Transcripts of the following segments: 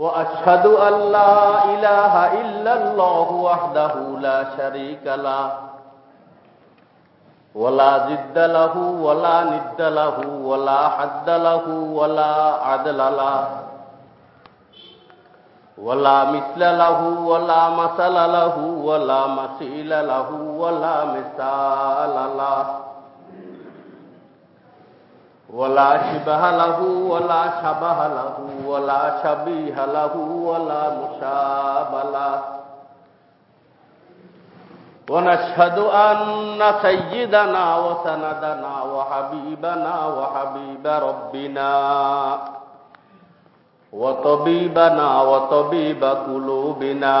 وأشهد أن لا إله إلا الله وحده لا شريك له ولا ضد له ولا ند له ولا حد له ولا عدل له ولا مثل له ولا مثل له ولا مثيل له ولا مثال له. ولا شبه له ولا شبه له ولا شبيه له ولا مشاب له. ونشهد أن سيدنا وسندنا وحبيبنا وحبيب ربنا وطبيبنا وطبيب قلوبنا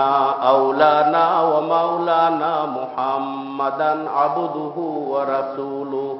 أولانا ومولانا محمدا عبده ورسوله.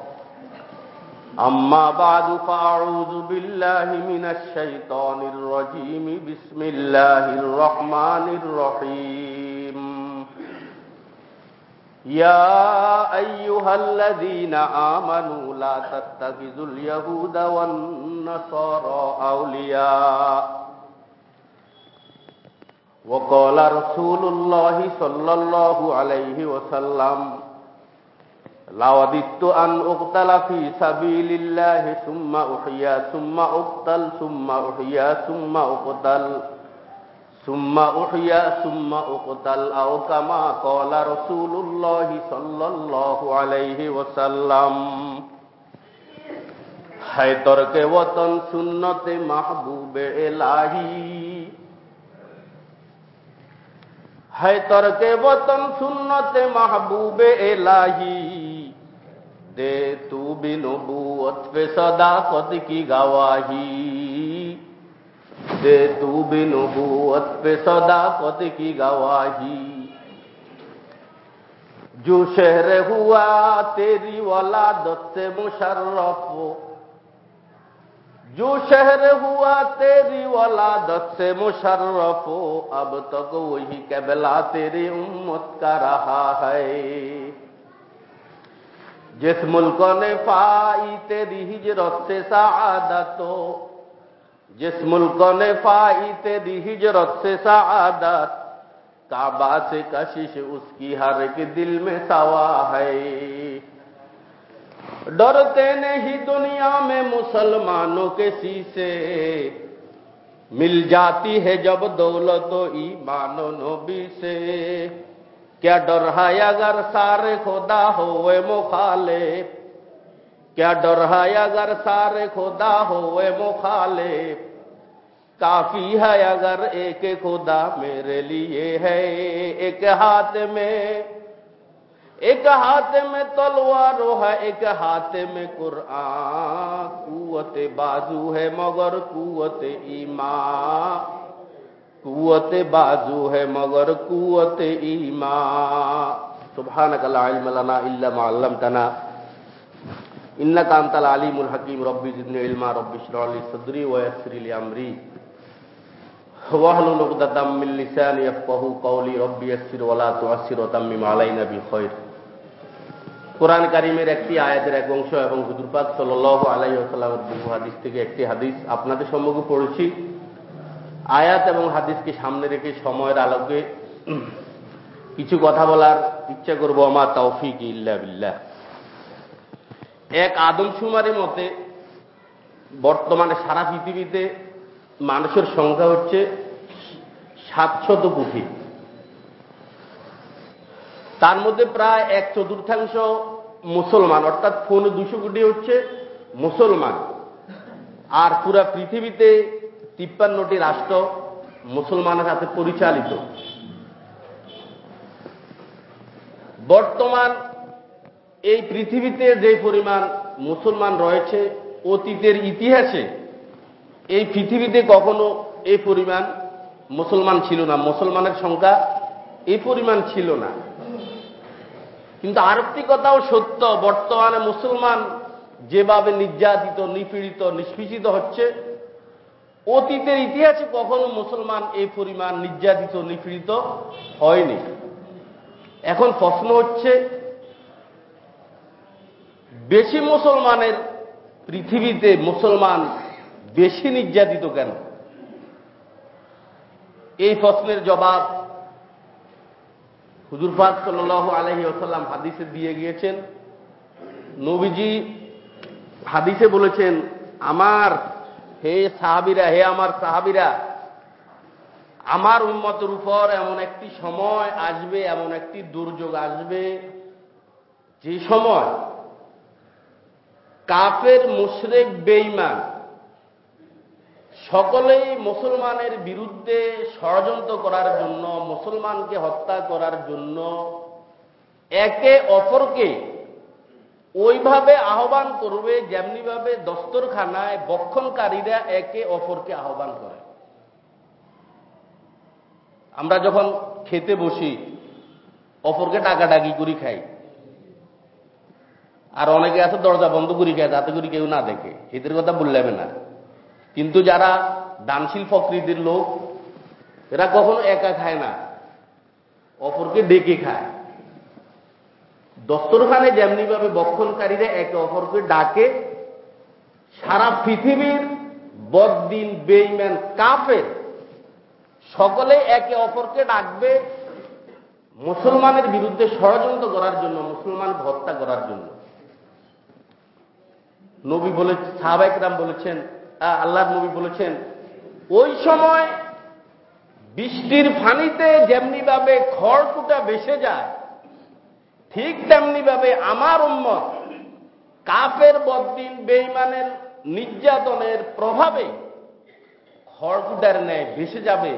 أما بعد فأعوذ بالله من الشيطان الرجيم. بسم الله الرحمن الرحيم. يا أيها الذين آمنوا لا تتخذوا اليهود والنصارى أولياء. وقال رسول الله صلى الله عليه وسلم লাওয়াদিত্য আন উকতালা ফি সুম্মা উহিয়া, সুম্মা উকতাল, সুম্মা উহিয়া, সুম্মা উকতাল, সুম্মা উহিয়া, সুম্মা উকতাল, আও কামা কলা আলাইহি হায় তরকে ওতন সুন্নতে মাহবুবে এলাহি। হায় তরকে ওতন সুন্নতে মাহবুবে এলাহি। دے تو بھی نبوت پہ صداقت کی گواہی دے تو بھی نبوت پہ صداقت کی گواہی جو شہر ہوا تیری ولادت سے مشرف جو شہر ہوا تیری ولادت سے مشرف اب تک وہی قبلہ تیری امت کا رہا ہے جس ملک نے پائی تیری ہجرت سے سعادت جس ملک نے پائی تیری ہجرت سے سعادت، کعبہ سے کشش اس کی ہر ایک دل میں سوا ہے۔ ڈرتے نہیں دنیا میں مسلمانوں کے سیسے، مل جاتی ہے جب دولت و ایمان و نبی سے۔ کیا ڈر ہے اگر سارے خدا ہوئے مخالف؟ کیا ڈر ہے اگر سارے خدا ہوئے مخالف؟ کافی ہے اگر ایک خدا میرے لیے ہے، ایک ہاتھ میں۔ ایک ہاتھ میں تلوار ہے، ایک ہاتھ میں قرآن۔ قوت بازو ہے مگر قوت ایمان۔ قوت بازو ہے مگر قوت ایمان سبحانك لا علم لنا الا ما علمتنا انك انت العليم الحكيم رب زدني علما رب اشرح لي صدري ويسر لي امري واحلل عقدة من لساني يفقهوا قولي رب يسر ولا تعسر وتمم علينا بخير কোরআন কারিমের একটি আয়াতের এক অংশ এবং হুজুরপাক সাল্লাহ আলাই আসালামের হাদিস থেকে একটি হাদিস আপনাদের সম্মুখে পড়েছি আয়াত এবং হাদিসকে সামনে রেখে সময়ের আলোকে কিছু কথা বলার ইচ্ছা করব আমার তৌফিক ইল্লা বিল্লাহ। এক আদমশুমারের মতে বর্তমানে সারা পৃথিবীতে মানুষের সংখ্যা হচ্ছে সাতশত কোটি। তার মধ্যে প্রায় এক চতুর্থাংশ মুসলমান, অর্থাৎ ফোন দুশো কোটি হচ্ছে মুসলমান। আর পুরা পৃথিবীতে তিপ্পান্নটি রাষ্ট্র মুসলমানের হাতে পরিচালিত। বর্তমান এই পৃথিবীতে যে পরিমাণ মুসলমান রয়েছে, অতীতের ইতিহাসে এই পৃথিবীতে কখনো এই পরিমাণ মুসলমান ছিল না। মুসলমানের সংখ্যা এই পরিমাণ ছিল না। কিন্তু আরেকটি কথাও সত্য, বর্তমানে মুসলমান যেভাবে নির্যাতিত, নিপীড়িত, নিষ্পীষিত হচ্ছে অতীতের ইতিহাসে কখনো মুসলমান এই পরিমাণ নির্যাতিত, নিপীড়িত হয়নি। এখন প্রশ্ন হচ্ছে, বেশি মুসলমানের পৃথিবীতে মুসলমান বেশি নির্যাতিত কেন? এই প্রশ্নের জবাব হুজুর পাক সাল আলহি আসাল্লাম হাদিসে দিয়ে গিয়েছেন। নবীজি হাদিসে বলেছেন, আমার হে সাহাবিরা, হে আমার সাহাবিরা, আমার উন্মতের উপর এমন একটি সময় আসবে, এমন একটি দুর্যোগ আসবে, যে সময় কাফের, মুশরেক বেইমান সকলেই মুসলমানের বিরুদ্ধে ষড়যন্ত্র করার জন্য, মুসলমানকে হত্যা করার জন্য একে অপরকে ওইভাবে আহ্বান করবে, যেমনিভাবে দস্তরখানায় বক্ষণকারীরা একে অপরকে আহ্বান করে। আমরা যখন খেতে বসি, অপরকে ডাকাডাকি করি খাই। আর অনেকে আছে দরজা বন্ধ করি খায় যাতে করে কেউ না দেখে। এদের কথা বললেবে না। কিন্তু যারা দানশীল প্রকৃতির লোক, এরা কখনো একা খায় না। অপরকে ডেকে খায়। দস্তরখানে যেমনিভাবে বক্ষণকারীরা একে অপরকে ডাকে, সারা পৃথিবীর বদিন বেইম্যান কাফের সকলে একে অপরকে ডাকবে মুসলমানের বিরুদ্ধে ষড়যন্ত্র করার জন্য, মুসলমান হত্যা করার জন্য। নবী বলে সাহাবাইকরাম বলেছেন আল্লাহর নবী বলেছেন, ওই সময় বৃষ্টির ফানিতে যেমনিভাবে খড়কুটা বেসে যায় ঠিক তেমনিভাবে আমার উম্মত কাফের বদিন বেইমানের নির্যাতনের প্রভাবে খড়কুটার ন্যায় ভেসে যাবে,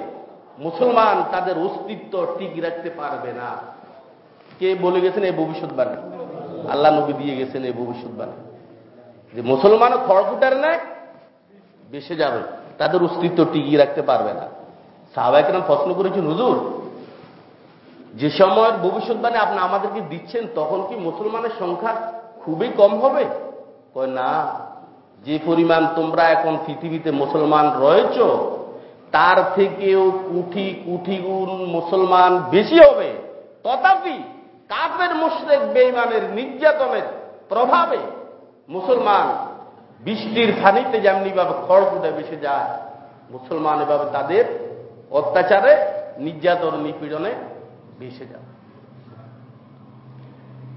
মুসলমান তাদের অস্তিত্ব ঠিক রাখতে পারবে না। কে বলে গেছেন এই ভবিষ্যৎবাণী আল্লাহ নবী দিয়ে গেছেন এই ভবিষ্যৎবাণী যে মুসলমানও খড়কুটার ন্যায় বেসে যাবে, তাদের অস্তিত্ব টিকিয়ে রাখতে পারবে না। সাহবাইকে নাম প্রশ্ন করেছেন, হুজুর যে সময়ের ভবিষ্যৎবাণী আপনি আমাদেরকে দিচ্ছেন, তখন কি মুসলমানের সংখ্যা খুবই কম হবে? কয় না, যে পরিমাণ তোমরা এখন পৃথিবীতে মুসলমান রয়েছ, তার থেকেও কুঠি কুঠি গুণ মুসলমান বেশি হবে। তথাপি কাপের মুশ্রেক বেইমানের নির্যাতনের প্রভাবে মুসলমান বৃষ্টির ফানিতে যেমনিভাবে খড়কুটে বেসে যায়, মুসলমান এভাবে তাদের অত্যাচারে, নির্যাতন, নিপীড়নে ভেসে যাবে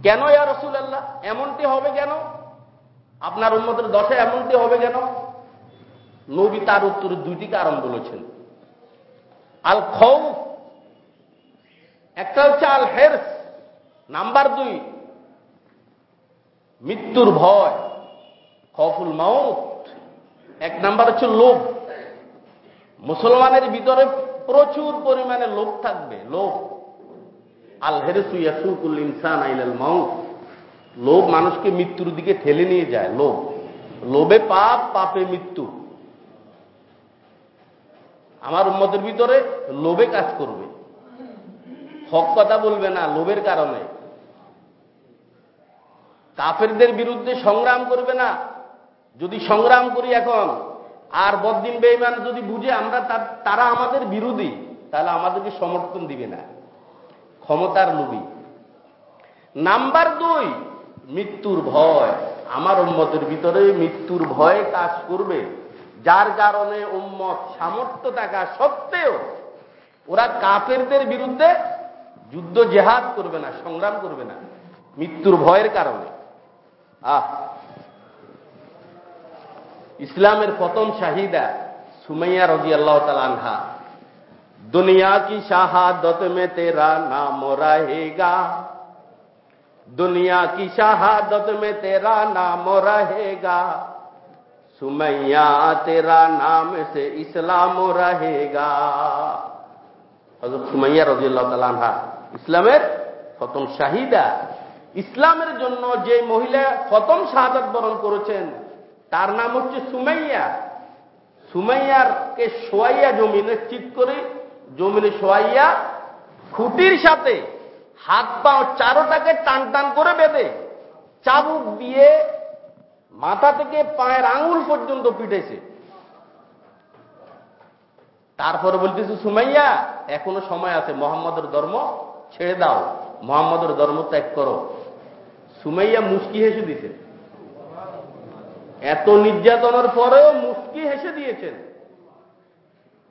কেন ইয়া রসুল আল্লাহ এমনটি হবে কেন? আপনার উন্মতের দশে এমনটি হবে কেন? নবী তার উত্তরে দুইটি কারণ বলেছেন। আল খৌ একটা হচ্ছে আল হেরস, নাম্বার দুই, মৃত্যুর ভয়, খফুল মাউত। এক নাম্বার হচ্ছে লোভ। মুসলমানের ভিতরে প্রচুর পরিমাণে লোভ থাকবে, লোভ। আল হেরেসু ইয়াসুকুল ইনসান আইলাল মাউত। লোভ মানুষকে মৃত্যুর দিকে ঠেলে নিয়ে যায়, লোভ। লোভে পাপ, পাপে মৃত্যু। আমার উন্মতের ভিতরে লোভে কাজ করবে। হক কথা বলবে না, লোভের কারণে। কাফেরদের বিরুদ্ধে সংগ্রাম করবে না। যদি সংগ্রাম করি এখন, আর বদিন বেইমান যদি বুঝে আমরা তারা আমাদের বিরোধী, তাহলে আমাদেরকে সমর্থন দিবে না। ক্ষমতার লোভী নাম্বার দুই, মৃত্যুর ভয়। আমার উম্মতের ভিতরে মৃত্যুর ভয় কাজ করবে। যার কারণে উম্মত সামর্থ্য থাকা সত্ত্বেও ওরা কাফেরদের বিরুদ্ধে যুদ্ধ জেহাদ করবে না, সংগ্রাম করবে না, মৃত্যুর ভয়ের কারণে। আহ! ইসলামের প্রথম শাহিদা সুমাইয়া রজি আল্লাহ আনহা दुनिया की शहादत में तेरा नाम रहेगा दुनिया की शहादत में तेरा नाम रहेगा सुमैया तेरा नाम से इस्लाम रहेगा হজরত সুমাইয়া রাজিয়াল্লাহ তালানহা ইসলামের প্রথম শাহিদা ইসলামের জন্য যে মহিলা প্রথম শাহাদাত বরণ করেছেন তার নাম হচ্ছে সুমাইয়া সুমাইয়ারকে শোয়াইয়া জমিনে চিত করে জমিনে শোয়াইয়া খুঁটির সাথে হাত পা চারোটাকে টান টান করে বেঁধে চাবুক দিয়ে মাথা থেকে পায়ের আঙুল পর্যন্ত পিটেছে তারপরে বলতেছে, সুমাইয়া, এখনও সময় আছে, মোহাম্মদের ধর্ম ছেড়ে দাও, মোহাম্মদের ধর্ম ত্যাগ করো। সুমাইয়া মুস্কি হেসে দিছে। এত নির্যাতনের পরেও মুস্কি হেসে দিয়েছেন।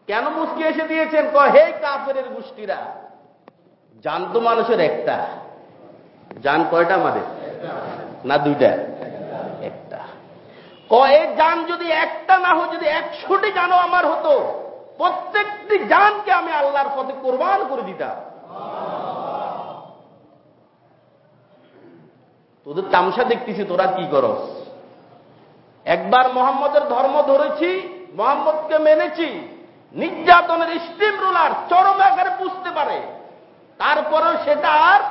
কেন মুস্কি এসে দিয়েছেন? ক হে কাফের গোষ্ঠীরা জান তো মানুষের একটা। জান কয়টা আমাদের? না দুইটা? একটা। ক এই জান যদি একটা না হয় যদি একশোটি জানো আমার হতো, প্রত্যেকটি জানকে আমি আল্লাহর পথে কোরবান করে দিতাম। তোদের তামসা দেখতেছি, তোরা কি করস? একবার মোহাম্মদের ধর্ম ধরেছি, মোহাম্মদকে মেনেছি নির্যাতনের স্টিম রোলার চরম আকারে বুঝতে পারে। তারপরেও সেটা আর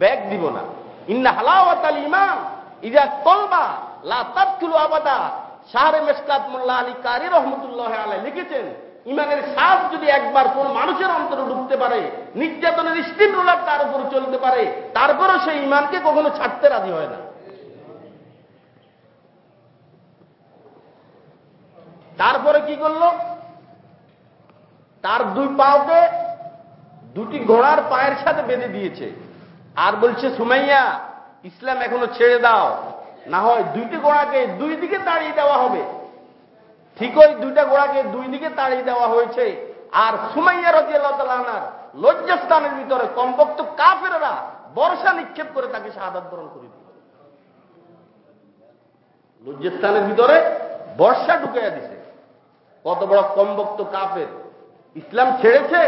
ব্যাগ দিব না। ইন্না হালাওয়াত ইমাম ইজা তলবা লা আবাদা। শাহরে মেসকাত মোল্লা আলী কারি রহমতুল্লাহ আলাই লিখেছেন ইমানের শ্বাস যদি একবার কোন মানুষের অন্তরে ঢুকতে পারে, নির্যাতনের স্টিম রোলার তার উপরে চলতে পারে, তারপরেও সেই ইমানকে কখনো ছাড়তে রাজি হয় না। তারপরে কি করল? তার দুই পাওকে দুটি ঘোড়ার পায়ের সাথে বেঁধে দিয়েছে। আর বলছে, সুমাইয়া, ইসলাম এখনও ছেড়ে দাও। না হয় দুইটি ঘোড়াকে দুই দিকে তাড়িয়ে দেওয়া হবে। ঠিক ওই দুইটা ঘোড়াকে দুই দিকে তাড়িয়ে দেওয়া হয়েছে। আর সুমাইয়া রাজিয়ার লজ্জাস্থানের ভিতরে কমপক্ত কাফেরা বর্ষা নিক্ষেপ করে তাকে শাহাদ বরণ করে দিল। লজ্জাস্থানের ভিতরে বর্ষা ঢুকাইয়া দিছে। কত বড় কমবক্ত কাফের। ইসলাম ছেড়েছে?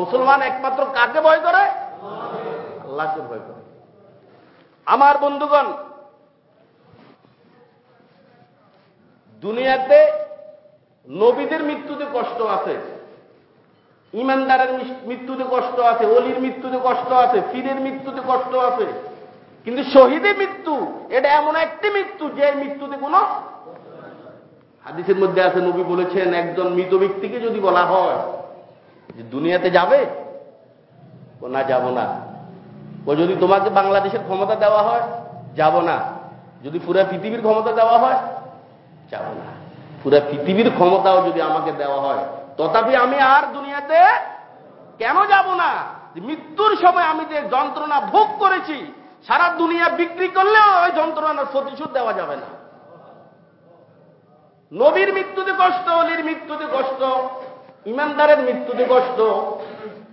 মুসলমান একমাত্র কাকে ভয় করে? আল্লাহকে ভয় করে। আমার বন্ধুগণ, দুনিয়াতে নবীদের মৃত্যুতে কষ্ট আছে, ইমানদারের মৃত্যুতে কষ্ট আছে, অলির মৃত্যুতে কষ্ট আছে ফিরের মৃত্যুতে কষ্ট আছে, কিন্তু শহীদের মৃত্যু, এটা এমন একটি মৃত্যু যে মৃত্যুতে কোনো হাদিসের মধ্যে আছে, নবী বলেছেন, একজন মৃত ব্যক্তিকে যদি বলা হয় যে দুনিয়াতে যাবে, ও না, যাব না। ও যদি তোমাকে বাংলাদেশের ক্ষমতা দেওয়া হয়, যাব না। যদি পুরা পৃথিবীর ক্ষমতা দেওয়া হয়, যাব না। পুরা পৃথিবীর ক্ষমতাও যদি আমাকে দেওয়া হয়, তথাপি আমি আর দুনিয়াতে কেন যাব না? মৃত্যুর সময় আমি যে যন্ত্রণা ভোগ করেছি, সারা দুনিয়া বিক্রি করলেও ওই যন্ত্রণার প্রতিশোধ দেওয়া যাবে না। নবীর মৃত্যুতে কষ্ট, অলির মৃত্যুতে কষ্ট, ইমানদারের মৃত্যুতে কষ্ট,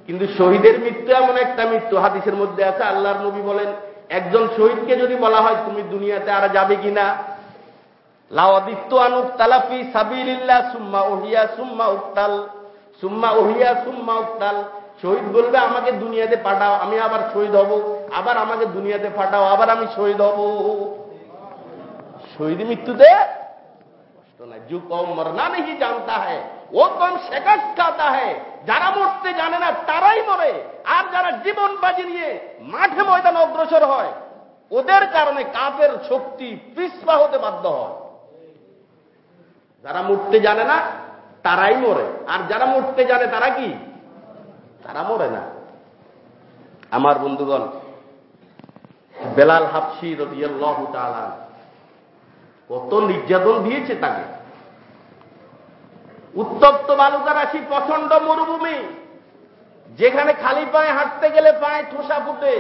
কিন্তু শহীদের মৃত্যু এমন একটা মৃত্যু, হাদিসের মধ্যে আছে, আল্লাহর নবী বলেন, একজন শহীদকে যদি বলা হয় তুমি দুনিয়াতে আর যাবে কিনা? লাওয়াদিত্য আনুক তালাফি সাবিল্লা সুম্মা ওহিয়া সুম্মা উক্তাল সুম্মা ওহিয়া সুম্মা উক্তাল শহীদ বলবে, আমাকে দুনিয়াতে পাঠাও, আমি আবার শহীদ হব, আবার আমাকে দুনিয়াতে পাঠাও, আবার আমি শহীদ হব। শহীদ মৃত্যুতে নাই যু কম মরনা নেই জানতা হ্যাঁ ও কম শেখাত খাতা হ্যাঁ যারা মরতে জানে না তারাই মরে আর যারা জীবন বাজি নিয়ে মাঠে ময়দান অগ্রসর হয় ওদের কারণে কাপের শক্তি পিসপা হতে বাধ্য হয় যারা মরতে জানে না তারাই মরে আর যারা মরতে জানে তারা কি তারা মরে না আমার বন্ধুগণ বেলাল হাফসি রবিয়াল্লাহ তালা কত নির্যাতন দিয়েছে তাকে। উত্তপ্ত বালুকা রাশি প্রচণ্ড মরুভূমি, যেখানে খালি পায়ে হাঁটতে গেলে পায়ে ঠোসা ফুটে।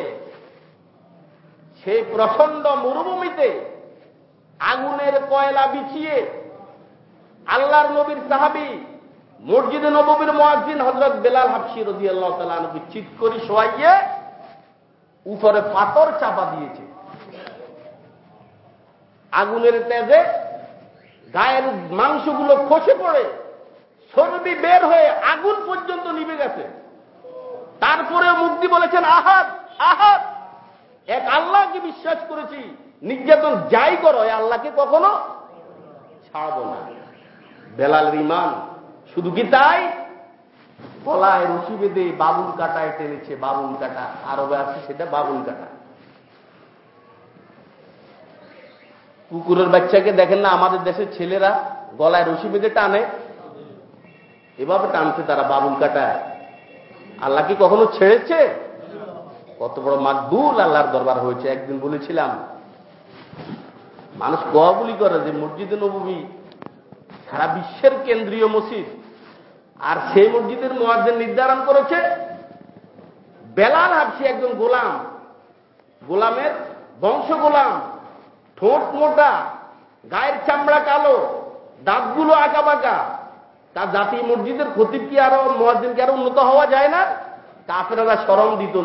সেই প্রচণ্ড মরুভূমিতে আগুনের কয়লা বিছিয়ে আল্লাহর নবীর সাহাবি মসজিদে নবীর মহাজিন হজরত বেলাল হাফসি রদি আল্লাহ তালকে চিত করে শোয়াইয়ে উপরে পাথর চাপা দিয়েছে। আগুনের তেজে গায়ের মাংসগুলো খসে পড়ে, চর্বি বের হয়ে আগুন পর্যন্ত নিভে গেছে। তারপরেও মুক্তি বলেছেন আহাত আহাত এক আল্লাহকে বিশ্বাস করেছি, নির্যাতন যাই করো আল্লাহকে কখনো ছাড়ব না। বেলাল রিমান শুধু কি তাই? গলায় রশি বেঁধে বাবুল কাটায় টেনেছে, বাবুল কাটা। আরবে আছে সেটা বাবুল কাটা। কুকুরের বাচ্চাকে দেখেন না, আমাদের দেশের ছেলেরা গলায় রশি বেঁধে টানে। এভাবে টানছে তারা বাবুল কাটায় আল্লাহ কি কখনো ছেড়েছে? কত বড় মাকবুল আল্লাহর দরবার হয়েছে। একদিন বলেছিলাম, মানুষ কোয়াবুলি করে যে মসজিদে নবী সারা বিশ্বের কেন্দ্রীয় মসজিদ, আর সেই মসজিদের মোয়াজ্জেন নির্ধারণ করেছে, বেলাল হাবসি একজন গোলাম, গোলামের বংশ গোলাম। ঠোঁট মোটা, গায়ের চামড়া কালো, দাঁতগুলো আঁকা বাঁকা তার জাতি মসজিদের খতিব কি আরও, মোয়াজ্জিন কি আরও উন্নত হওয়া যায় না? কাফেরা স্মরণ দিত।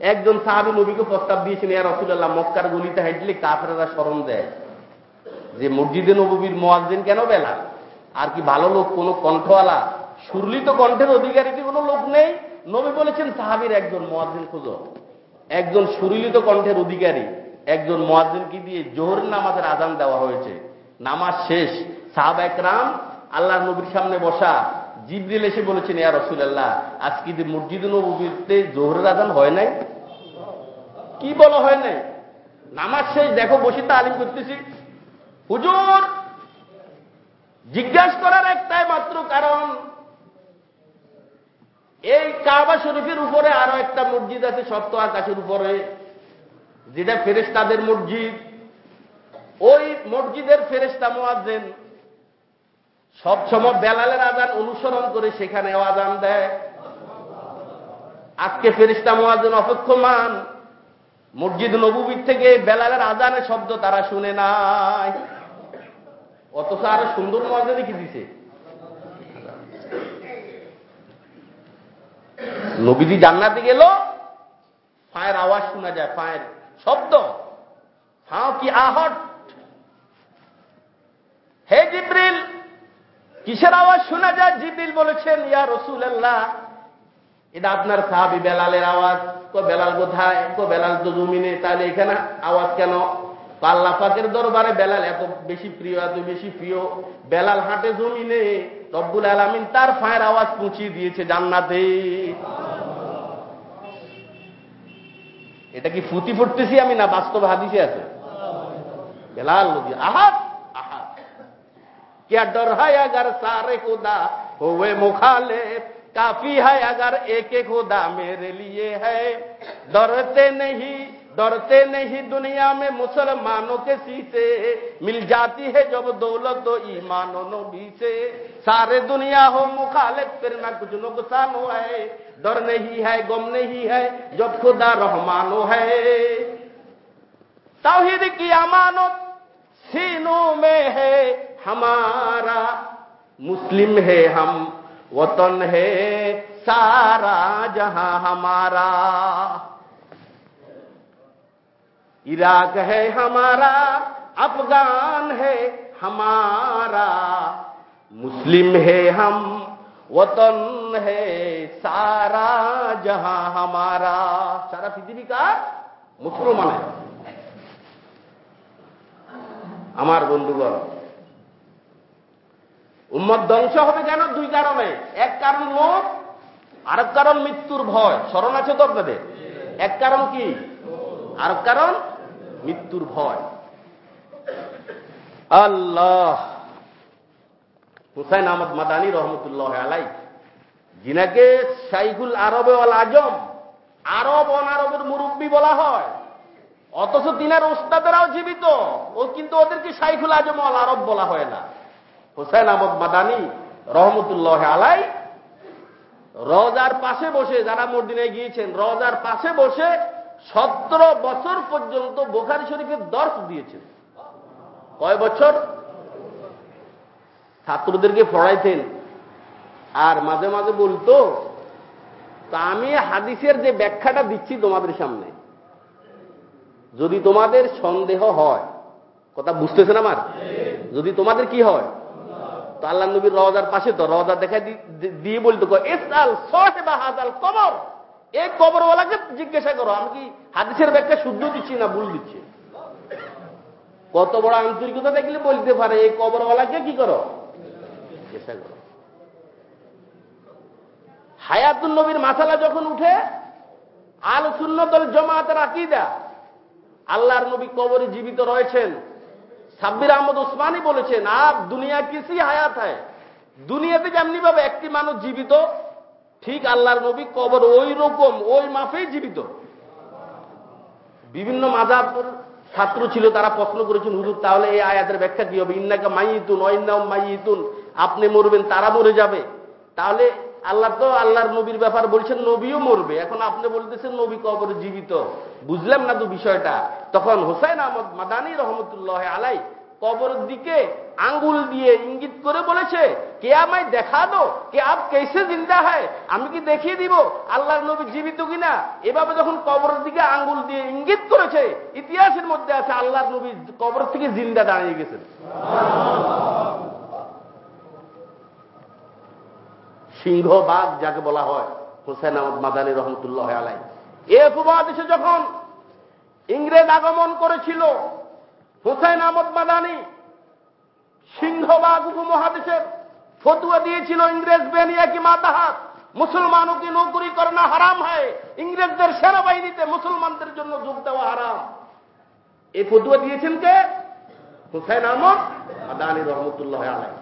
একজন সাহাবি নবীকে প্রস্তাব দিয়েছেন, ইয়া রসুল্লাহ মক্কার গলিতে হাঁটলে কাফেরা স্মরণ দেয়। যে মসজিদে নবীর মোয়াজ্জিন কেন বেলা? আর কি ভালো লোক, কোন কণ্ঠওয়ালা, সুরলিত কণ্ঠের অধিকারী কি কোনো লোক নেই? নবী বলেছেন, সাহাবির একজন মোয়াজ্জিন খুঁজো। একজন সুরিলিত কণ্ঠের অধিকারী। একজন মোয়াজ্জিনকে দিয়ে জোহর নামাজের আদান দেওয়া হয়েছে। নামাজ শেষ। সাহাব একরাম আল্লাহ নবীর সামনে বসা জিবরিল এসে বলেছেন, ইয়া রসুল্লাহ আজকে যে মসজিদ নবীতে জোহরের আজান হয় নাই? কি বলা হয় নাই? নামাজ শেষ, দেখো বসে তালিম করতেছি। হুজুর, জিজ্ঞাসা করার একটাই মাত্র কারণ, এই কাবা শরীফের উপরে আরও একটা মসজিদ আছে সপ্ত আকাশের উপরে। যেটা ফেরেস্তাদের মসজিদ, ওই মসজিদের ফেরেস্তা মোয়াজেন সবসময় বেলালের আজান অনুসরণ করে সেখানে আজান দেয়। আজকে ফেরিস্তা মোয়াজেন অপেক্ষমান, মসজিদ নবুবির থেকে বেলালের আজানের শব্দ তারা শুনে নাই। অথচ আরও সুন্দর মজা দেখে দিছে? নবীজি জান্নাতে গেল ফায়ের আওয়াজ শোনা যায় ফায়ের শব্দ। ফাও কি আহট। হে জিব্রিল, কিসের আওয়াজ শোনা যায়? জিব্রিল বলেছেন, ইয়া রসুল আল্লাহ এটা আপনার সাহাবি বেলালের আওয়াজ। কো বেলাল কোথায়? কো বেলাল তো জমিনে, তাহলে এখানে আওয়াজ কেন? পাল্লা পাকের দরবারে বেলাল এত বেশি প্রিয়, এত বেশি প্রিয়। বেলাল হাটে জমিনে, রব্বুল আলমিন তার ফায়ের আওয়াজ পৌঁছিয়ে দিয়েছে জান্নাতে। এটা কি ফুটি ফুটতেছি আমি না বাস্তব হাদিসে আছে বেলাল নদী আহাত আহাত क्या डर है अगर सारे खुदा हुए मुखालिफ काफी है अगर एक एक खुदा मेरे लिए है डरते नहीं ڈرتے نہیں دنیا میں مسلمانوں کے سی سے مل جاتی ہے جب دولت دو ایمانوں بھی سے۔ سارے دنیا ہو مخالف، پھر نہ کچھ نقصان ہو ہے۔ ڈر نہیں ہے گم نہیں ہے، جب خدا رحمانو ہے۔ توحید کی امانت سینوں میں ہے۔ ہمارا مسلم ہے، ہم وطن ہے۔ سارا جہاں ہمارا۔ इराक है हमारा अफगान है हमारा मुस्लिम है हम वतन है सारा जहां हमारा सारा पृथ्वी का মুসলমান আমার বন্ধুগণ উম্মত ধ্বংস হবে কেন দুই কারণে এক কারণ লোক আরেক কারণ মৃত্যুর ভয় স্মরণ আছে তো আপনাদের এক কারণ কি আরেক কারণ মৃত্যুর ভয়। আল্লাহ। হুসাইন আহমদ মাদানী রহমতুল্লাহ আলাই, যিনাকে শাইখুল আরবে আল আজম, আরব অনারবের মুরব্বী বলা হয়। অথচ তিনার ওস্তাদেরাও জীবিত, ও কিন্তু ওদেরকে শাইখুল আজম আল আরব বলা হয় না। হুসাইন আহমদ মাদানী রহমতুল্লাহ আলাই, রজার পাশে বসে, যারা মর্দিনায় গিয়েছেন, রজার পাশে বসে সতেরো বছর পর্যন্ত বোখারি শরীফের দর্শ দিয়েছেন। কয় বছর? ছাত্রদেরকে পড়াইতেন। আর মাঝে মাঝে বলতো, তা আমি হাদিসের যে ব্যাখ্যাটা দিচ্ছি তোমাদের সামনে, যদি তোমাদের সন্দেহ হয়, কথা বুঝতেছেন আমার? যদি তোমাদের কি হয়, তো আল্লাহ নবীর রওজার পাশে তো রওজা দেখা দিয়ে বলতো এসাল সহেবা হাজাল কবর। এই কবরওয়ালাকে জিজ্ঞাসা করো, আমি কি হাদিসের ব্যাখ্যা শুদ্ধ দিচ্ছি না ভুল দিচ্ছি? কত বড় আন্তরিকতা দেখলে বলতে পারে, এই কবরওয়ালাকে কি করো? জিজ্ঞাসা করো। হায়াতুল নবীর মাসালা যখন উঠে আল সুন্নতল জমাতের আকিদা, আল্লাহর নবী কবরে জীবিত রয়েছেন। সাব্বির আহমদ ওসমানী বলেছেন আপ দুনিয়া কিসি হায়াত হয়? দুনিয়াতে যেমনি ভাবে একটি মানুষ জীবিত ঠিক আল্লাহর নবী কবর ওই রকম ওই মাফেই জীবিত। বিভিন্ন মাজাব ছাত্র ছিল, তারা প্রশ্ন করেছেন, হুজুর, তাহলে এই আয়াতের ব্যাখ্যা কি হবে? ইন্নাকা মাইতুন অইন্নাম মাইতুন। আপনি মরবেন, তারা মরে যাবে। তাহলে আল্লাহ তো আল্লাহর নবীর ব্যাপার বলছেন, নবীও মরবে। এখন আপনি বলতেছেন, নবী কবর জীবিত। বুঝলাম না তো বিষয়টা। তখন হোসাইন আহমদ মাদানী রহমতুল্লাহ আলাই কবরের দিকে আঙ্গুল দিয়ে ইঙ্গিত করে বলেছে, কে আমায় দেখা দো কে আপ কেসে জিন্দা হয় আমি কি দেখিয়ে দিব? আল্লাহর নবী জীবিত কিনা? এভাবে যখন কবরের দিকে আঙ্গুল দিয়ে ইঙ্গিত করেছে, ইতিহাসের মধ্যে আছে আল্লাহর নবী কবর থেকে জিন্দা দাঁড়িয়ে গেছেন। সিংহ বাঘ যাকে বলা হয় হোসেন আহমদ মাদানী রহমতুল্লাহ আলাই এ উপমহাদেশে যখন ইংরেজ আগমন করেছিল হোসেন আহমদ মাদানী সিংহবাগ উপমহাদেশের ফতুয়া দিয়েছিল ইংরেজ বেনিয়া কি মাতাহাত মুসলমানও কি নৌকরি করানো হারাম হয়। ইংরেজদের সেনাবাহিনীতে মুসলমানদের জন্য যোগ দেওয়া হারাম। এই ফতুয়া দিয়েছেন কে? হুসাইন আহমদ মাদানী রহমতুল্লাহ আলাই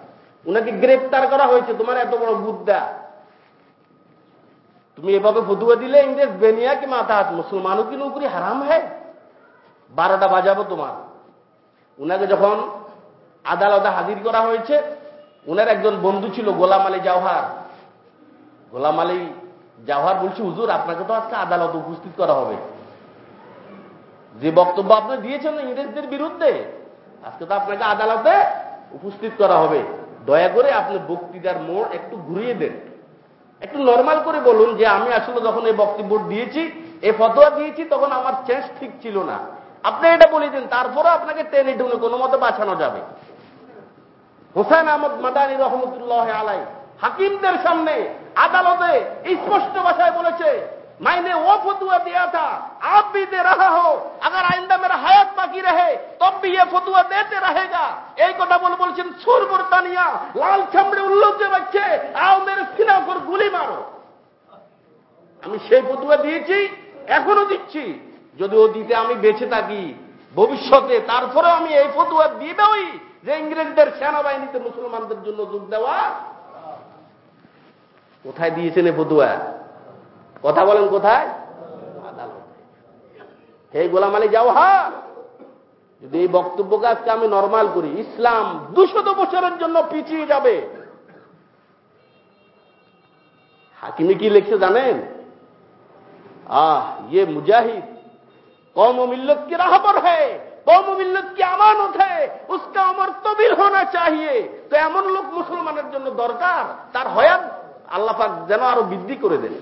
উনাকে গ্রেপ্তার করা হয়েছে, তোমার এত বড় বুদ্ধা তুমি এভাবে ফতুয়া দিলে ইংরেজ বেনিয়া কি মাথা হাত মুসলমানও কি নৌকরি হারাম হয়? বারোটা বাজাবো তোমার। উনাকে যখন আদালতে হাজির করা হয়েছে, উনার একজন বন্ধু ছিল গোলাম আলী জাওহার। গোলাম আলী জাওহার বলছি, হুজুর, আপনাকে তো আজকে আদালতে উপস্থিত করা হবে। যে বক্তব্য আপনি দিয়েছেন ইংরেজদের বিরুদ্ধে, আজকে তো আপনাকে আদালতে উপস্থিত করা হবে। দয়া করে আপনি বক্তৃতার মোড় একটু ঘুরিয়ে দেন। একটু নর্মাল করে বলুন যে, আমি আসলে যখন এই বক্তব্য দিয়েছি, এই ফতোয়া দিয়েছি, তখন আমার চেঞ্জ ঠিক ছিল না। আপনি এটা বলে দিন, তারপরে আপনাকে টেনে ঢুনে কোনো মতে বাঁচানো যাবে। হুসেন আহমদ মাদানি রহমতুল্লাহ আলাই হাকিমদের সামনে আদালতে স্পষ্ট ভাষায় বলেছে, মাইনে ও ফতুয়া দিয়া থা আপ ভি দে রাহা হো আগার আইন্দা মেরা হায়াত বাকি রহে তব ভি এ ফতুয়া দেতে রহেগা। এই কথা বলে বলছেন, সুর বর্তানিয়া, লাল ছামড়ে যে বাচ্চে আও মেরে সিনা করে গুলি মারো। আমি সেই ফতুয়া দিয়েছি, এখনও দিচ্ছি। যদি অতীতে আমি বেঁচে থাকি, ভবিষ্যতে তারপরে আমি এই ফতুয়া দিবেই যে ইংরেজদের সেনাবাহিনীতে মুসলমানদের জন্য যোগ দেওয়া। কোথায় দিয়েছেন এই ফতুয়া? কথা বলেন কোথায়? হে গোলাম আলী যাও হা যদি এই বক্তব্য কাজকে আমি নর্মাল করি, ইসলাম দুশত বছরের জন্য পিছিয়ে যাবে। হাকিমি কি লিখছে জানেন? আহ ইয়ে মুজাহিদ। कौम मिल्लत की राह पर है কৌম মিল্লত কি আমানত है उसका उम्र तवील होना चाहिए তো এমন লোক মুসলমানের জন্য দরকার তার হয়াত আল্লাহ পাক যেন আরো বৃদ্ধি করে দেন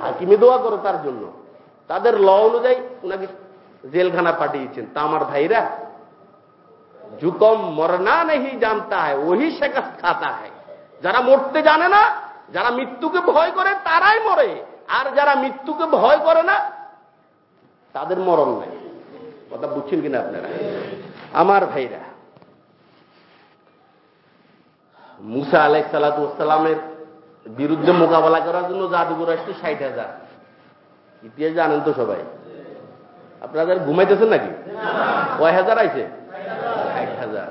হাকিমে দোয়া করো তার জন্য তাদের ল অনুযায়ী উনাকে জেলখানা পাঠিয়েছেন তা আমার ভাইরা জুকম মরনা নেই জানতা হয় ওহি শেখাস খাতা হয় যারা মরতে জানে না যারা মৃত্যুকে ভয় করে তারাই মরে আর যারা মৃত্যুকে ভয় করে না তাদের মরণ নাই। কথা বুঝছেন কিনা আপনারা? আমার ভাইরা, মুসা আলাই সালাতামের বিরুদ্ধে মোকাবেলা করার জন্য জাদুঘর আসছে ষাট হাজার। ইতিহাস জানেন তো সবাই। আপনাদের ঘুমাইতেছেন নাকি? কয় হাজার আইছে? ষাট হাজার।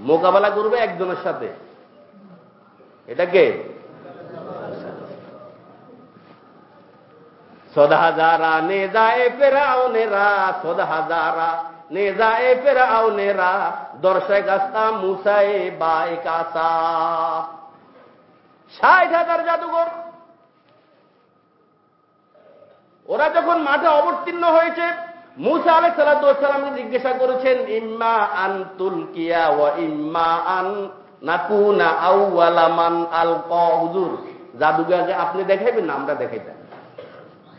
মোকাবেলা করবে একজনের সাথে। এটা কে? সদ হাজারা নে যায় ফেরাও নেরা সদ হাজারা নে যায় ফেরাও নেরা দর্শক আস্তা মুসায়ে বাই কাসা। ষাট হাজার জাদুঘর। ওরা যখন মাঠে অবতীর্ণ হয়েছে, মুসা আলাই সালাতামকে জিজ্ঞাসা করেছেন, ইম্মা আন তুলকিয়া ও ইম্মা আন নাকুনা আউওয়ালামান আল হুজুর? জাদুঘরকে আপনি দেখাইবেন না, আমরা দেখাইতাম।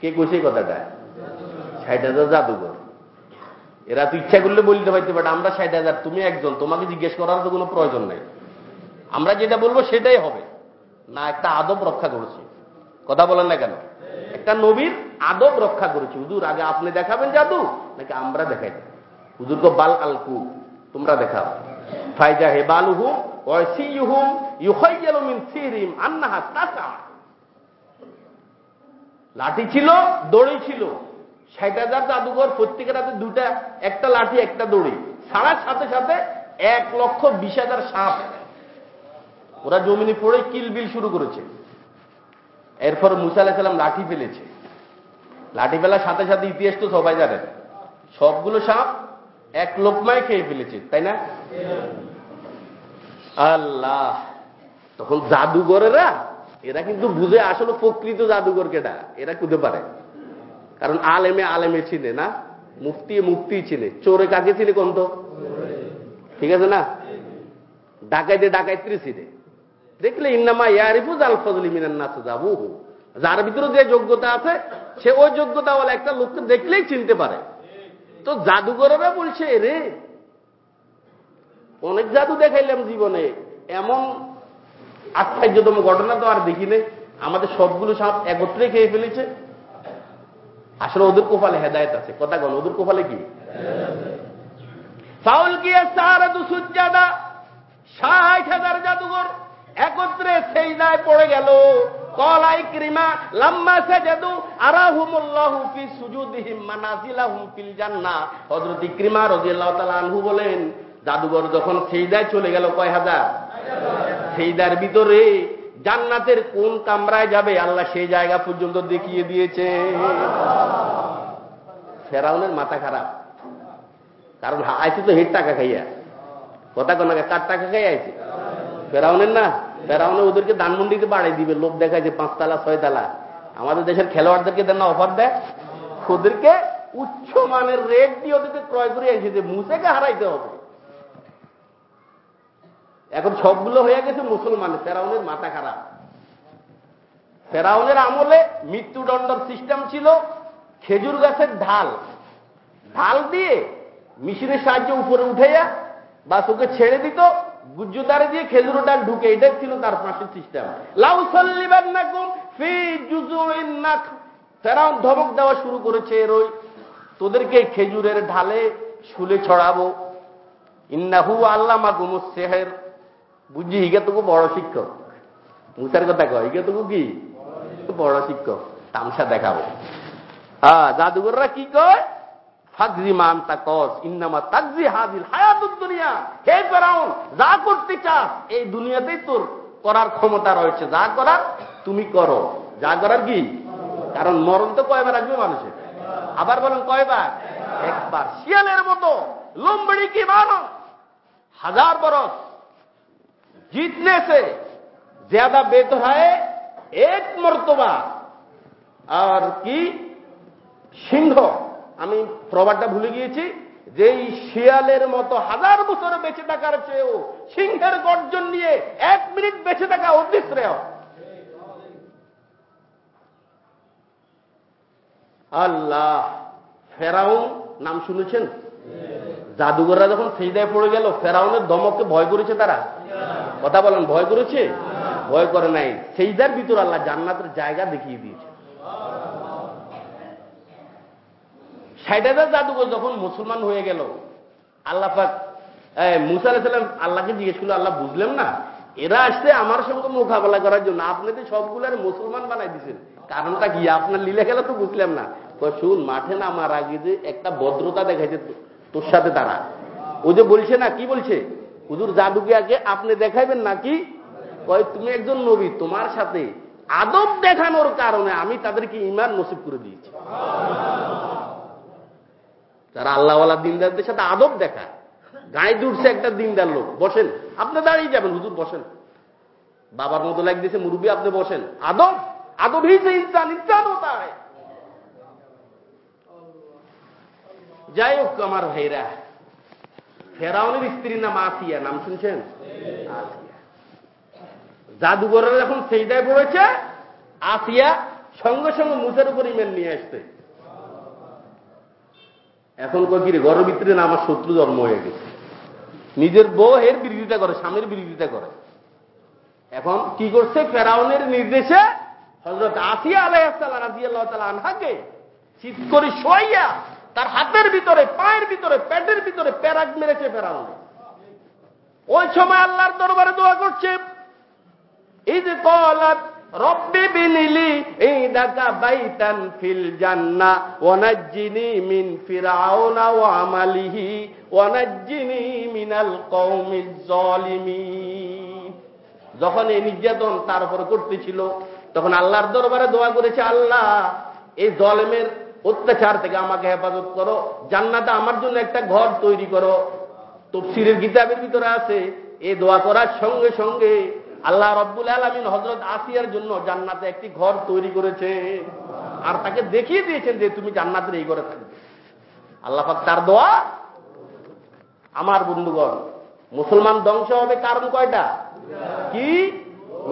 কে কইছে কথাটা? ষাট হাজার জাদুঘর। এরা তো ইচ্ছা করলে বলতে পারতে পারে আমরা ষাট হাজার, তুমি একজন, তোমাকে জিজ্ঞেস করার তো কোনো প্রয়োজন নাই। আমরা যেটা বলব সেটাই হবে। না, একটা আদব রক্ষা করেছি। কথা বলেন না কেন? একটা নবীর আদব রক্ষা করেছি। হুজুর, আগে আপনি দেখাবেন জাদু, নাকি আমরা দেখাই হুজুর তো বাল আলকু, তোমরা দেখাও। ফাইজা হে বালুহু ওয়াসিয়ুহুম, ইউখাইয়ালু মিন সিরিম, আন্নাহা তাসা লাঠি ছিল দড়ি ছিল। ষাট হাজার জাদুঘর প্রত্যেকের হাতে দুটা একটা লাঠি একটা দড়ি। ছাড়ার সাথে সাথে এক লক্ষ বিশ হাজার সাপ। ওরা জমিনে পড়ে কিলবিল শুরু করেছে। এরপর মুসা আলাহিসাল্লাম লাঠি ফেলেছে। লাঠি ফেলার সাথে সাথে ইতিহাস তো সবাই জানেন সবগুলো সাপ এক লোকমায় খেয়ে ফেলেছে তাই না? আল্লাহ তখন জাদুঘরেরা এরা কিন্তু বুঝে আসলে প্রকৃত জাদুঘর কেটা এরা কুদে পারে। কারণ আলেমে আলেমে চিনে না, মুফতি মুফতি চিনে। চোরে কাকে চিনে কোন তো ঠিক আছে না? ডাকাইতে ডাকাইত্রী চিনে। দেখলে ইন্নামা ইয়ারিফুজ আল ফজলি মিনান নাস যাবু যার ভিতরে যে যোগ্যতা আছে, সে ওই যোগ্যতা বলে একটা লোককে দেখলেই চিনতে পারে। তো জাদুঘরেরা বলছে রে অনেক জাদু দেখাইলাম জীবনে। এমন আশ্চর্যতম ঘটনা তো আর দেখি নেই। আমাদের সবগুলো সাপ একত্রে খেয়ে ফেলেছে। আসলে ওদের কোপালে হেদায়ত আছে। কথা বল, ওদের কোপালে কি? ফাউল সাহারা সুজাদা ষাট হাজার জাদুঘর একত্রে সেই দায় পড়ে গেল। কলাই ক্রিমা লাম্মা সাজাদু আরাহুমুল্লাহু ফি সুজুদিহিম মানাজিলাহুম ফিল জান্নাহ। হযরত ইকরিমা রাদিয়াল্লাহু তাআলা আনহু বলেন, জাদুঘর যখন সেইদায় চলে গেল কয় হাজার? সেইদার ভিতরে জান্নাতের কোন কামরায় যাবে, আল্লাহ সেই জায়গা পর্যন্ত দেখিয়ে দিয়েছে। ফেরাউনের মাথা খারাপ। কারণ আইছে তো হের টাকা খাইয়া। কথা কোন কার টাকা খাই আইছে ফেরাউনের না? ফেরাউনে ওদেরকে দানমন্ডিতে বাড়াই দিবে লোক দেখায় যে পাঁচতলা, ছয়তলা। আমাদের দেশের খেলোয়াড়দেরকে দেন না অফার দেয়। ওদেরকে উচ্চ মানের রেট দিয়ে ওদেরকে ক্রয় করে এসেছে মুসেকে হারাইতে হবে। এখন সবগুলো হয়ে গেছে মুসলমানের ফেরাউনের মাথা খারাপ। ফেরাউনের আমলে মৃত্যুদণ্ডর সিস্টেম ছিল খেজুর গাছের ঢাল। ঢাল দিয়ে মিশিনের সাহায্যে উপরে উঠাইয়া বা তোকে ছেড়ে দিত, গুজ্জুদারে দিয়ে খেজুর ডাল ঢুকে। এটাই ছিল তার পাশের সিস্টেম। লাউ সল্লিবান নাকুম ফি ফেরাউন ধমক দেওয়া শুরু করেছে এর ওই তোদেরকে খেজুরের ঢালে শুলে ছড়াবো। ইন্নাহু আল্লামা গুমুস সেহের। বুঝছি হিগে তোকে বড় শিক্ষক। মুসার কথা কয় হিগে তোকে কি? বড় শিক্ষক, তামসা দেখাবো। হ্যাঁ জাদুঘররা কি কয়? যা করতে চাস, এই দুনিয়াতেই তোর করার ক্ষমতা রয়েছে। যা করার তুমি করো। যা করার কি? কারণ মরণ তো কয়বার আসবে মানুষের? আবার বলেন কয়বার? একবার। শিয়ালের মতো লম্বড়ি কি মানো হাজার বরস जीतने से ज्यादा बेहतर है एक मर्तबा আর কি সিংহ আমি প্রবাদটা ভুলে গিয়েছি যে এই শিয়ালের মতো হাজার বছর বেঁচে থাকার চেয়েও সিংহের গর্জন নিয়ে এক মিনিট বেঁচে থাকা অতি শ্রেয় আল্লাহ ফেরাউন নাম শুনেছেন জাদুঘররা যখন সেইদায় পড়ে গেল ফেরাউনের দমককে ভয় করেছে তারা কথা বলেন, ভয় করেছে? ভয় করে নাই। সেইদার ভিতর আল্লাহ জান্নাতের জায়গা দেখিয়ে দিয়েছে। হাজার জাদুঘর যখন মুসলমান হয়ে গেল, আল্লাহ পাক মুসা আল্লাহকে জিজ্ঞেস করল আল্লাহ, বুঝলেন না? এরা আসছে আমার সঙ্গে মোকাবেলা করার জন্য। আপনি তো সবগুলার মুসলমান বানাই দিচ্ছেন কারণটা কি? আপনার লীলা খেলা তো বুঝলাম না। শুন, মাঠে নামার আগে যে একটা ভদ্রতা দেখাইছে তোর সাথে তারা। ও যে বলছে না, কি বলছে? হুজুর জাদুকে আগে আপনি দেখাইবেন নাকি? কয়, তুমি একজন নবী, তোমার সাথে আদব দেখানোর কারণে আমি তাদেরকে ইমান নসিব করে দিয়েছি। তারা আল্লাহওয়ালা দিনদারদের সাথে আদব দেখা গায়ে উঠছে একটা দিনদার লোক, বসেন। আপনি দাঁড়িয়ে যাবেন, হুজুর বসেন। বাবার মতো লাগ দিয়েছে মুরব্বী, আপনি বসেন। আদব আদব হি যে ইনসান ইনসান হতা যাই হোক, আমার ভাইরা ফেরাউনের স্ত্রীর নাম আসিয়া, নাম শুনছেন? জাদুঘরের এখন সেইটাই পড়েছে আসিয়া সঙ্গে সঙ্গে মুসের উপর ইমেল নিয়ে আসতে এখন কিরে ঘরের ভিতরে না আমার শত্রু জন্ম হয়ে গেছে। নিজের বউ এর বিরোধিতা করে, স্বামীর বিরোধিতা করে। এখন কি করছে? ফেরাউনের নির্দেশে হজরত আসিয়া আলাইসাল্লাহ রাজিয়াল্লাহ তালা আনহাকে চিত করে শোয়াইয়া তার হাতের ভিতরে, পায়ের ভিতরে, পেটের ভিতরে প্যারাক মেরেছে ফেরাউন। ওই সময় আল্লাহর দরবারে দোয়া করছে ইদাকা বাইতান ফিল মিন ওয়া মিনাল যখন এই নির্যাতন তার উপর করতেছিল তখন আল্লাহর দরবারে দোয়া করেছে, আল্লাহ, এই জলেমের অত্যাচার থেকে আমাকে হেফাজত করো। জান্নাতে আমার জন্য একটা ঘর তৈরি করো। তফসিরের কিতাবের ভিতরে আছে, এ দোয়া করার সঙ্গে সঙ্গে আল্লাহ রব্বুল আলমিন হজরত আসিয়ার জন্য জান্নাতে একটি ঘর তৈরি করেছে। আর তাকে দেখিয়ে দিয়েছেন যে তুমি জান্নাতের এই ঘরে থাকবে। আল্লাহ তার দোয়া, আমার বন্ধুগণ, মুসলমান ধ্বংস হবে কারণ কয়টা? কি?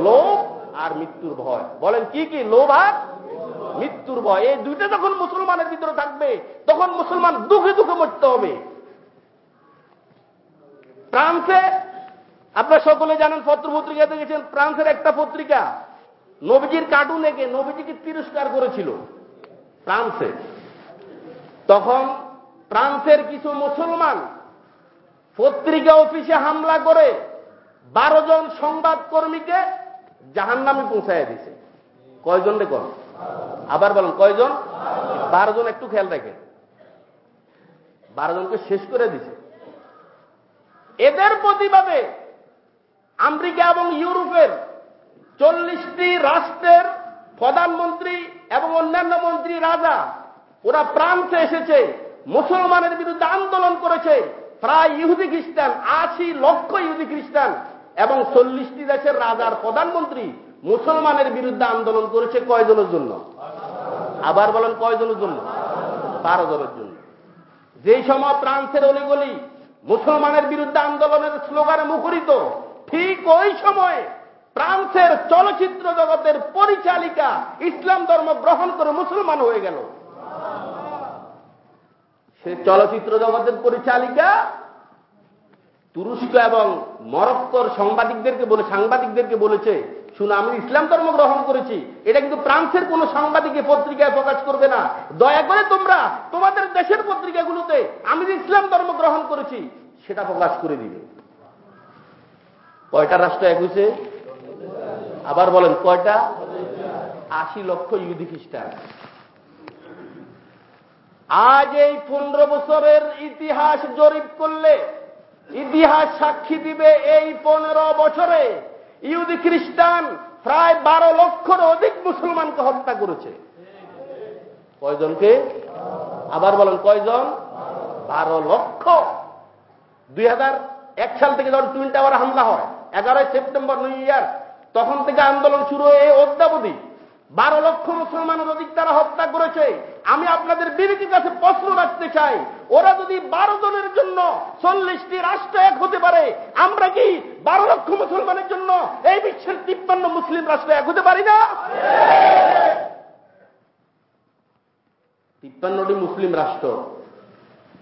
লোভ আর মৃত্যুর ভয়। বলেন কি কি? লোভ আর মৃত্যুর ভয় এই দুইটা যখন মুসলমানের ভিতরে থাকবে, তখন মুসলমান দুঃখে দুঃখে মরতে হবে। ফ্রান্সে, আপনারা সকলে জানেন পত্র পত্রিকা দেখেছেন ফ্রান্সের একটা পত্রিকা, নবীজির কার্টুন এঁকে নবীজিকে তিরস্কার করেছিল ফ্রান্সে। তখন ফ্রান্সের কিছু মুসলমান পত্রিকা অফিসে হামলা করে বারো জন সংবাদ কর্মীকে জাহান নামে পৌঁছায় দিছে কয়জন রে কর আবার বলেন, কয়জন? বারো জন একটু খেয়াল রাখেন। বারো জনকে শেষ করে দিছে। এদের প্রতিবাদে আমেরিকা এবং ইউরোপের চল্লিশটি রাষ্ট্রের প্রধানমন্ত্রী এবং অন্যান্য মন্ত্রী রাজা, ওরা প্রান্তে এসেছে, মুসলমানের বিরুদ্ধে আন্দোলন করেছে, প্রায় ইহুদি খ্রিস্টান, আশি লক্ষ ইহুদি খ্রিস্টান এবং চল্লিশটি দেশের রাজার প্রধানমন্ত্রী মুসলমানের বিরুদ্ধে আন্দোলন করেছে কয়জনের জন্য? আবার বলেন কয়জনের জন্য? বারো জনের জন্য। যেই সময় ফ্রান্সের অলিগলি মুসলমানের বিরুদ্ধে আন্দোলনের স্লোগানে মুখরিত, ঠিক ওই সময়ে ফ্রান্সের চলচ্চিত্র জগতের পরিচালিকা ইসলাম ধর্ম গ্রহণ করে মুসলমান হয়ে গেল। সে চলচ্চিত্র জগতের পরিচালিকা তুরস্ক এবং মরক্কর সাংবাদিকদেরকে বলে সাংবাদিকদেরকে বলেছে শুনে আমি ইসলাম ধর্ম গ্রহণ করেছি। এটা কিন্তু ফ্রান্সের কোন সাংবাদিকে পত্রিকায় প্রকাশ করবে না। দয়া করে তোমরা তোমাদের দেশের পত্রিকাগুলোতে আমি যে ইসলাম ধর্ম গ্রহণ করেছি, সেটা প্রকাশ করে দিবে। কয়টা রাষ্ট্র এক হয়েছে? আবার বলেন, কয়টা? আশি লক্ষ ইহুদি খ্রিস্টান। আজ এই পনেরো বছরের ইতিহাস জরিপ করলে, ইতিহাস সাক্ষী দিবে এই পনেরো বছরে। ইহুদি খ্রিস্টান প্রায় বারো লক্ষর অধিক মুসলমানকে হত্যা করেছে। কয়জনকে? আবার বলেন কয়জন? বারো লক্ষ। দুই এক সাল থেকে যখন টুইন টাওয়ার হামলা হয়, এগারোই সেপ্টেম্বর নিউ ইয়ার, তখন থেকে আন্দোলন শুরু হয়ে অদ্যাবধি বারো লক্ষ মুসলমানের অধিক তারা হত্যা করেছে, আমি আপনাদের বিরোধীর কাছে প্রশ্ন রাখতে চাই, ওরা যদি বারো জনের জন্য চল্লিশটি রাষ্ট্র এক হতে পারে, আমরা কি বারো লক্ষ মুসলমানের জন্য এই বিশ্বের তিপ্পান্ন মুসলিম রাষ্ট্র এক হতে পারি না? তিপ্পান্নটি মুসলিম রাষ্ট্র।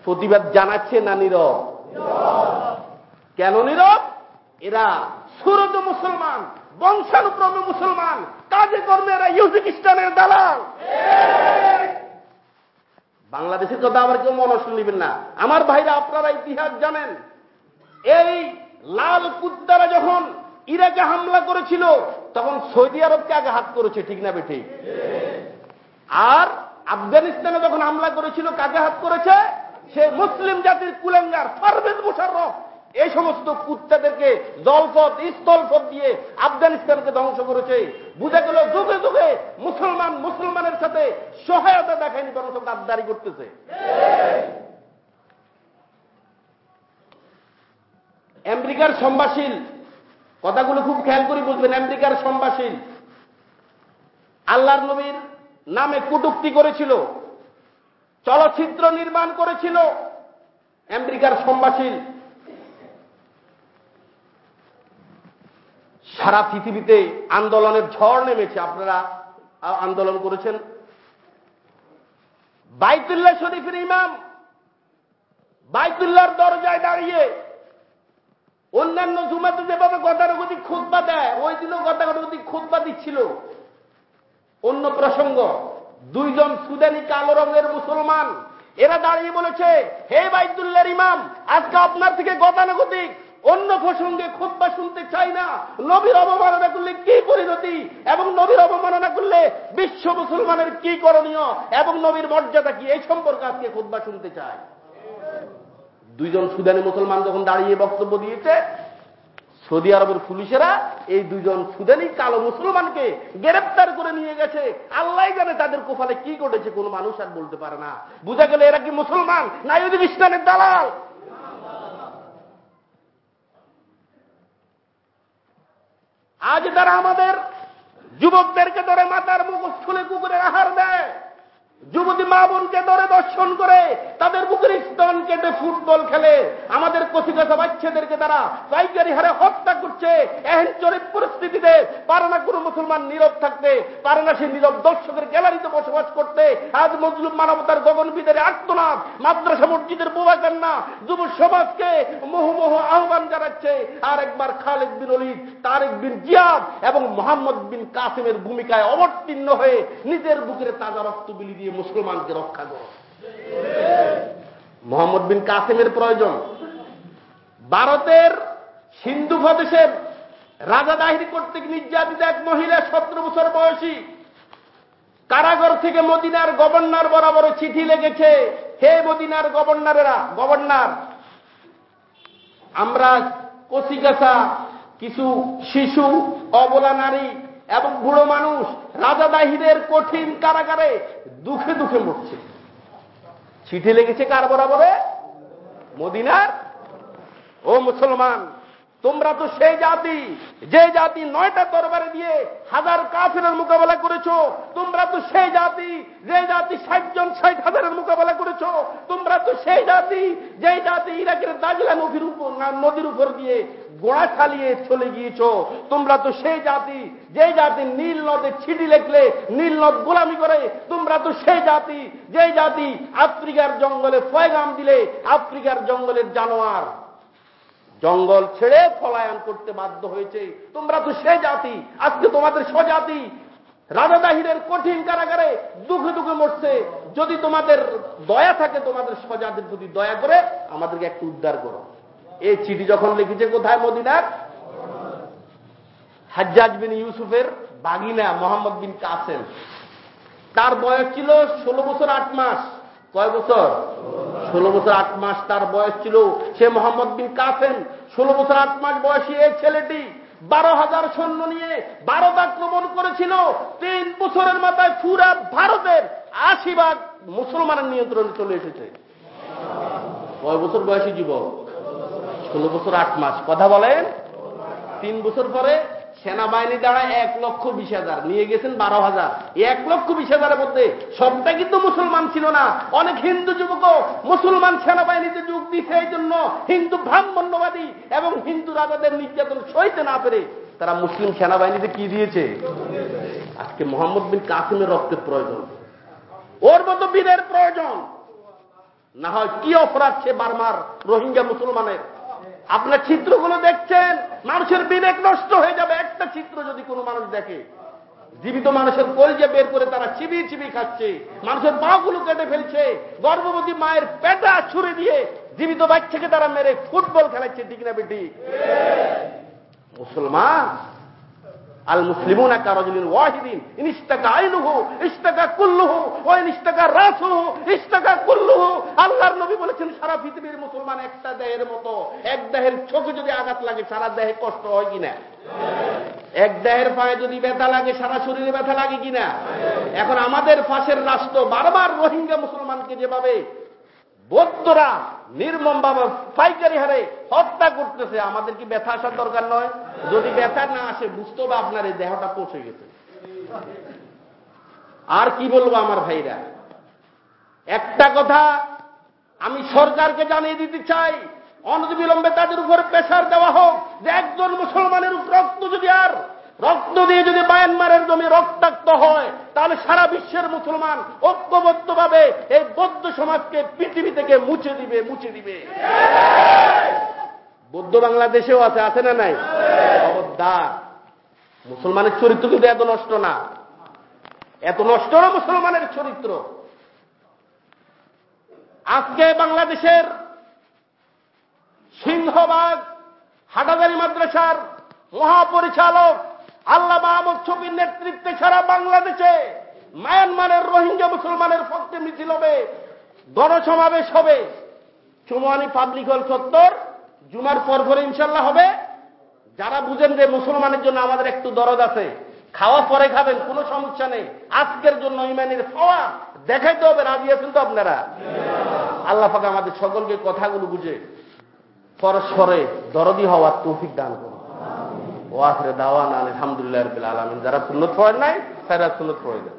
প্রতিবাদ জানাচ্ছে না নীরব? কেন নীরব? এরা সুরত মুসলমান। বংশানুক্রমে মুসলমান, কাজে কর্মে এরা খ্রিস্টানের দালাল। বাংলাদেশের কথা আবার কেউ মনস্য নেবেন না। আমার ভাইরা আপনারা ইতিহাস জানেন, এই লাল কুত্তারা যখন ইরাকে হামলা করেছিল, তখন সৌদি আরবকে আগে হাত করেছে, ঠিক না বেঠিক? আর আফগানিস্তানে যখন হামলা করেছিল, কাকে হাত করেছে? সে মুসলিম জাতির কুলেঙ্গার, পারভেজ মুশারফ এই সমস্ত কুত্তাদেরকে জলপথ, স্থলপথ দিয়ে আফগানিস্তানকে ধ্বংস করেছে। বুঝে গেল যুগে যুগে মুসলমান মুসলমানের সাথে সহায়তা দেখায়নি, বরং গাদ্দারি করতেছে। আমেরিকার সম্ভাষীল, কথাগুলো খুব খেয়াল করে বুঝবেন, আমেরিকার সম্ভাষীল। আল্লাহর নবীর নামে কুটুক্তি করেছিল, চলচ্চিত্র নির্মাণ করেছিল। আমেরিকার সম্ভাষীল সারা পৃথিবীতে আন্দোলনের ঝড় নেমেছে। আপনারা আন্দোলন করেছেন। বাইতুল্লাহ শরীফের ইমাম বাইতুল্লাহর দরজায় দাঁড়িয়ে অন্যান্য জুমাতে যেভাবে গতানুগতিক খুদ্া দেয়, ওই দিনও গতানুগতিক খুদ্া দিচ্ছিল। অন্য প্রসঙ্গ, দুইজন সুদানি কালো রঙের মুসলমান, এরা দাঁড়িয়ে বলেছে, হে বাইদুল্লার ইমাম, আজকে আপনার থেকে গতানুগতিক অন্য প্রসঙ্গে খুদ্া শুনতে চাই না। নবীর অবমাননা করলে কি পরিণতি? এবং নবীর অবমাননা করলে বিশ্ব মুসলমানের কি করণীয়? এবং নবীর মর্যাদা কি? এই সম্পর্কে আজকে খুদ্া শুনতে চাই। দুইজন সুদানি মুসলমান যখন দাঁড়িয়ে বক্তব্য দিয়েছে, সৌদি আরবের পুলিশেরা এই দুজন সুদানি কালো মুসলমানকে গ্রেপ্তার করে নিয়ে গেছে। আল্লাহ জানে তাদের কোফালে কি ঘটেছে, কোনো মানুষ আর বলতে পারে না। বুঝা গেলে এরা কি মুসলমান না ইসলামের দালাল? আজ তারা আমাদের যুবকদেরকে ধরে মাতার মুখ খুলে কুকুরের আহার দেয় যুবতী মা বোনকে ধরে দর্শন করে, তাদের বুকের স্তন কেটে ফুটবল খেলে। আমাদের কচিকাছা বাচ্চাদেরকে তারা পাইকারি হারে হত্যা করছে। এহেন চরিত পরিস্থিতিতে পারে না কোনো মুসলমান নীরব থাকতে পারে না সে নীরব দর্শকের গ্যালারিতে বসবাস করতে, আজ মজলুম মানবতার গগনবিদের আত্মনাথ মাদ্রাসা মসজিদের বোবা কান্না, যুব সমাজকে মোহমোহ আহ্বান জানাচ্ছে। আর একবার খালেদ বিন অলিদ তারেক বিন জিয়াদ এবং মোহাম্মদ বিন কাসিমের ভূমিকায় অবতীর্ণ হয়ে নিজের বুকের তাজা রক্ত বিলি দিয়ে মুসলমানকে রক্ষা করো। মোহাম্মদ বিন কাসিমের প্রয়োজন। ভারতের সিন্ধু প্রদেশের রাজা দাহিরি কর্তৃক নির্যাতিত এক মহিলা সতেরো বছর বয়সী, কারাগার থেকে মদিনার গভর্নর বরাবর চিঠি লেগেছে হে মদিনার গভর্নরেরা, গভর্নর, আমরা কচিকাছা কিছু শিশু, অবলা নারী এবং বুড়ো মানুষ রাজা দাহিদের কঠিন কারাগারে দুঃখে দুঃখে মরছে। চিঠি লেগেছে কার বরাবরে? মদিনার? ও মুসলমান তোমরা তো সেই জাতি, যে জাতি নয়টা দরবারে দিয়ে হাজার কাফিরের মোকাবেলা করেছ, তোমরা তো সেই জাতি, যে জাতি ষাট জন ষাট হাজারের মোকাবেলা করেছ, তোমরা তো সেই জাতি, যে জাতি ইরাকের দাজলা নদীর উপর নদীর উপর দিয়ে গোড়া চালিয়ে চলে গিয়েছ। তোমরা তো সেই জাতি, যে জাতি নীল নদে ছিটি লেখলে, নীল নদ গোলামি করে, তোমরা তো সেই জাতি, যে জাতি আফ্রিকার জঙ্গলে ফয়গাম দিলে, আফ্রিকার জঙ্গলের জানোয়ার। জঙ্গল ছেড়ে পলায়ন করতে বাধ্য হয়েছে। তোমরা তো সে জাতি, আজকে তোমাদের স্বজাতি। রাজা দাহিরের কঠিন কারাগারে দুঃখে দুঃখে মরছে। যদি তোমাদের দয়া থাকে, তোমাদের স্বজাতির প্রতি দয়া করে আমাদেরকে একটু উদ্ধার করো। এই চিঠি যখন লিখেছে কোথায় মদিনার? হাজ্জাজ বিন ইউসুফের বাগিনা মোহাম্মদ বিন কাসেম। তার বয়স ছিল ষোলো বছর আট মাস। কয় বছর? ষোলো বছর আট মাস তার বয়স ছিল সে মোহাম্মদ বিন কাসেম। ষোলো বছর আট মাস বয়সী এই ছেলেটি বারো হাজার সৈন্য নিয়ে ভারত আক্রমণ করেছিল। তিন বছরের মাথায় পুরা ভারতের আশি ভাগ মুসলমানের নিয়ন্ত্রণে চলে এসেছে। কয় বছর বয়সী যুবক? ষোলো বছর আট মাস। কথা বলেন। তিন বছর পরে সেনাবাহিনী দ্বারা এক লক্ষ বিশ হাজার, নিয়ে গেছেন বারো হাজার। এক লক্ষ বিশ হাজারের মধ্যে সবটা কিন্তু মুসলমান ছিল না। অনেক হিন্দু যুবক মুসলমান সেনাবাহিনীতে যোগ দিচ্ছে এই জন্য হিন্দু ব্রাহ্মণ্যবাদী এবং হিন্দু রাজাদের নির্যাতন সইতে না পেরে তারা মুসলিম সেনাবাহিনীতে কি দিয়েছে? আজকে মোহাম্মদ বিন কাসিমের রক্তের প্রয়োজন। ওর মতো বীরের প্রয়োজন। না হয় কি অপরাধ সে বারবার রোহিঙ্গা মুসলমানের? আপনার চিত্রগুলো দেখছেন, মানুষের বিবেক নষ্ট হয়ে যাবে। একটা চিত্র যদি কোনো মানুষ দেখে, জীবিত মানুষের কলজে বের করে তারা চিবি চিবি খাচ্ছে, মানুষের পাগুলো কেটে ফেলছে, গর্ভবতী মায়ের পেটা ছুড়ে দিয়ে জীবিত বাচ্চাকে তারা মেরে ফুটবল খেলাচ্ছে, ঠিক না বেটি? মুসলমান? আল কুল্লুহু আল্লাহর নবী বলেছেন, সারা পৃথিবীর মুসলমান একটা দেহের মতো, এক দেহের চোখে যদি আঘাত লাগে, সারা দেহে কষ্ট হয় কিনা? এক দেহের পায়ে যদি ব্যথা লাগে, সারা শরীরে ব্যথা লাগে কিনা? এখন আমাদের পাশের রাষ্ট্র, বারবার রোহিঙ্গা মুসলমানকে যেভাবে বৌদ্ধরা নির্মম ভাবে পাইকারি হারে হত্যা করতেছে, আমাদের কি ব্যথা আসার দরকার নয়? যদি ব্যথা না আসে, বুঝতে হবে আপনার এই দেহটা পৌঁছে গেছে। আর কি বলব আমার ভাইরা? একটা কথা আমি সরকারকে জানিয়ে দিতে চাই অনবিলম্বে তাদের উপর প্রেশার দেওয়া হোক যে একজন মুসলমানের রক্ত যদি আর রক্ত দিয়ে যদি মায়ানমারের জমি রক্তাক্ত হয়, তাহলে সারা বিশ্বের মুসলমান ঐক্যবদ্ধভাবে এই বৌদ্ধ সমাজকে পৃথিবী থেকে মুছে দিবে মুছে দিবে। বৌদ্ধ বাংলাদেশেও আছে আছে না নাই? খবরদার মুসলমানের চরিত্র কিন্তু এত নষ্ট না। এত নষ্ট না মুসলমানের চরিত্র। আজকে বাংলাদেশের সিংহবাগ হাটাদারি মাদ্রাসার মহাপরিচালক আল্লাহ মাহমুদ ছবির নেতৃত্বে সারা বাংলাদেশে মায়ানমারের রোহিঙ্গা মুসলমানের পক্ষে মিছিল হবে, গণসমাবেশ হবে। চুমানি পাবলিক হল চত্বর জুমার পর পরে ইনশাল্লাহ হবে। যারা বুঝেন যে মুসলমানের জন্য আমাদের একটু দরদ আছে, খাওয়া পরে খাবেন, কোনো সমস্যা নেই। আজকের জন্য ইমানের খাওয়া দেখাইতে হবে, রাজি আছেন তো আপনারা? আল্লাহ পাকে আমাদের সকলকে কথাগুলো বুঝে, পরস্পরে দরদি হওয়ার তৌফিক দান করুন। ও আখরে দাওয়ান আলহামদুলিল্লাহ আলমিন। যারা সুন্নত পড়েন নাই তারা সুন্নত পড়ে দেন